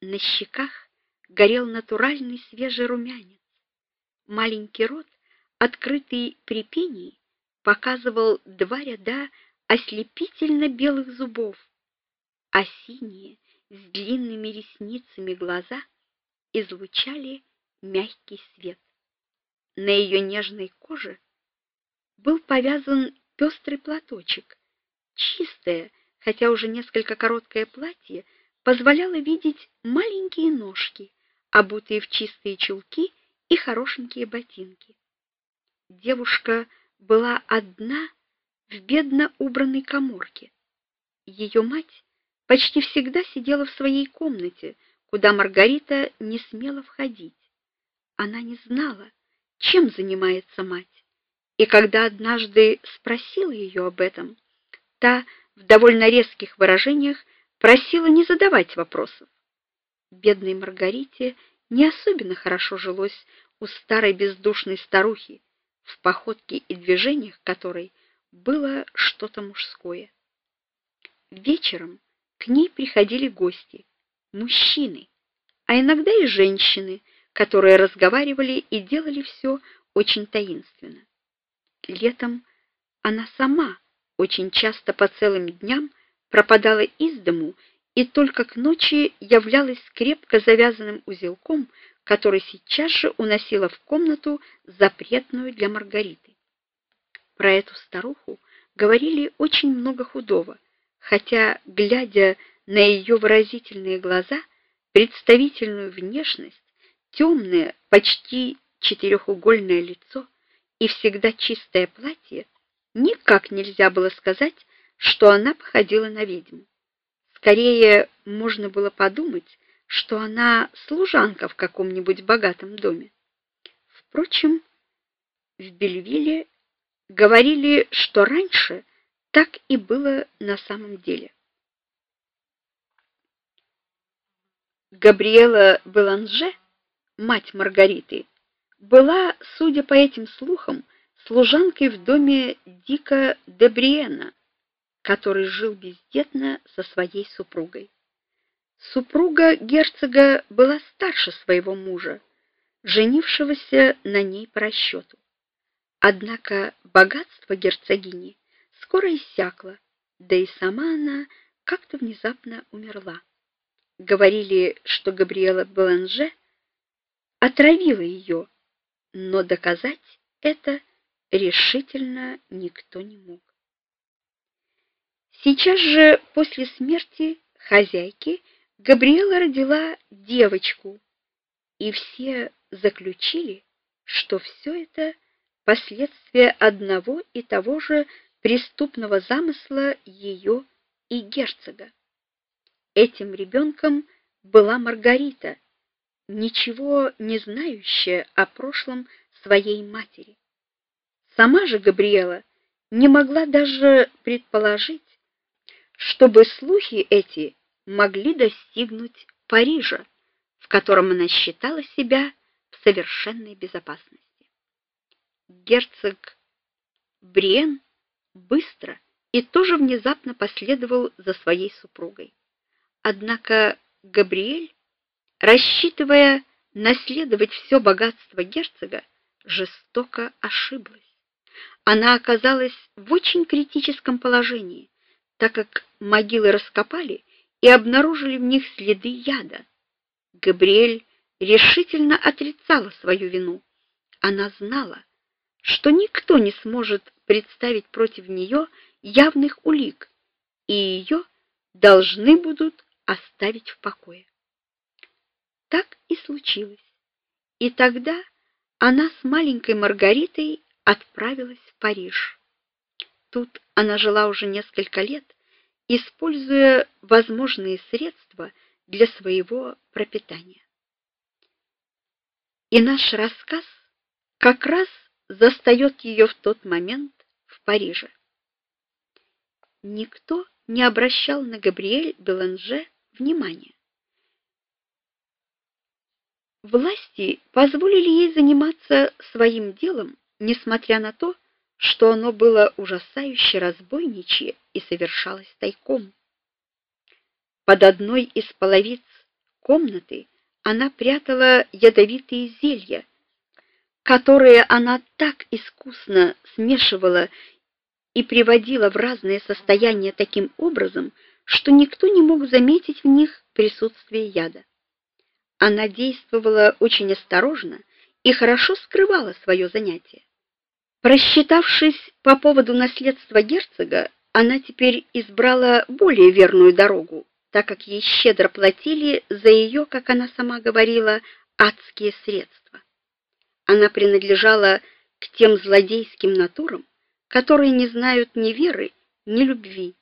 На щеках горел натуральный свежий румянец. Маленький рот, открытый при пении, показывал два ряда ослепительно белых зубов, а синие с длинными ресницами глаза излучали мягкий свет. На ее нежной коже был повязан пестрый платочек. Чистое, хотя уже несколько короткое платье позволяло видеть маленькие ножки, обутые в чистые чулки и хорошенькие ботинки. Девушка была одна в бедно убранной каморке. Ее мать почти всегда сидела в своей комнате, куда Маргарита не смела входить. Она не знала, чем занимается мать. И когда однажды спросила ее об этом, та в довольно резких выражениях просила не задавать вопросов. Бедной Маргарите не особенно хорошо жилось у старой бездушной старухи, в походке и движениях которой было что-то мужское. Вечером к ней приходили гости, мужчины, а иногда и женщины, которые разговаривали и делали все очень таинственно. Летом она сама очень часто по целым дням пропадала из дому и только к ночи являлась с крепко завязанным узелком, который сейчас же уносила в комнату запретную для Маргариты. Про эту старуху говорили очень много худого, хотя, глядя на ее выразительные глаза, представительную внешность, темное, почти четырехугольное лицо и всегда чистое платье, никак нельзя было сказать, что она походила на ведьму. Скорее можно было подумать, что она служанка в каком-нибудь богатом доме. Впрочем, в Бельвилле говорили, что раньше так и было на самом деле. Габриэла Беланже, мать Маргариты, была, судя по этим слухам, служанкой в доме Дика де Бриена, который жил бездетно со своей супругой. Супруга герцога была старше своего мужа, женившегося на ней по расчету. Однако богатство герцогини скоро иссякло, да и сама она как-то внезапно умерла. Говорили, что Габриэла Беланже отравила ее, но доказать это решительно никто не мог. Сейчас же после смерти хозяйки Габриэла родила девочку, и все заключили, что все это последствия одного и того же преступного замысла ее и герцога. Этим ребенком была Маргарита, ничего не знающая о прошлом своей матери. Сама же Габриэла не могла даже предположить, чтобы слухи эти могли достигнуть Парижа, в котором она считала себя в совершенной безопасности. Герцог Бриен быстро и тоже внезапно последовал за своей супругой. Однако Габриэль, рассчитывая наследовать все богатство герцога, жестоко ошиблась. Она оказалась в очень критическом положении, так как могилы раскопали и обнаружили в них следы яда. Габриэль решительно отрицала свою вину. Она знала, что никто не сможет представить против нее явных улик, и ее должны будут оставить в покое. Так и случилось. И тогда она с маленькой Маргаритой отправилась в Париж. Тут она жила уже несколько лет, используя возможные средства для своего пропитания. И наш рассказ как раз застаёт её в тот момент в Париже. Никто не обращал на Габриэль Беланже внимания. Власти позволили ей заниматься своим делом, несмотря на то, что оно было ужасающе разбойничье и совершалось тайком. Под одной из половиц комнаты она прятала ядовитые зелья, которые она так искусно смешивала и приводила в разные состояния таким образом, что никто не мог заметить в них присутствие яда. Она действовала очень осторожно и хорошо скрывала свое занятие. Просчитавшись по поводу наследства герцога, она теперь избрала более верную дорогу, так как ей щедро платили за ее, как она сама говорила, адские средства. Она принадлежала к тем злодейским натурам, которые не знают ни веры, ни любви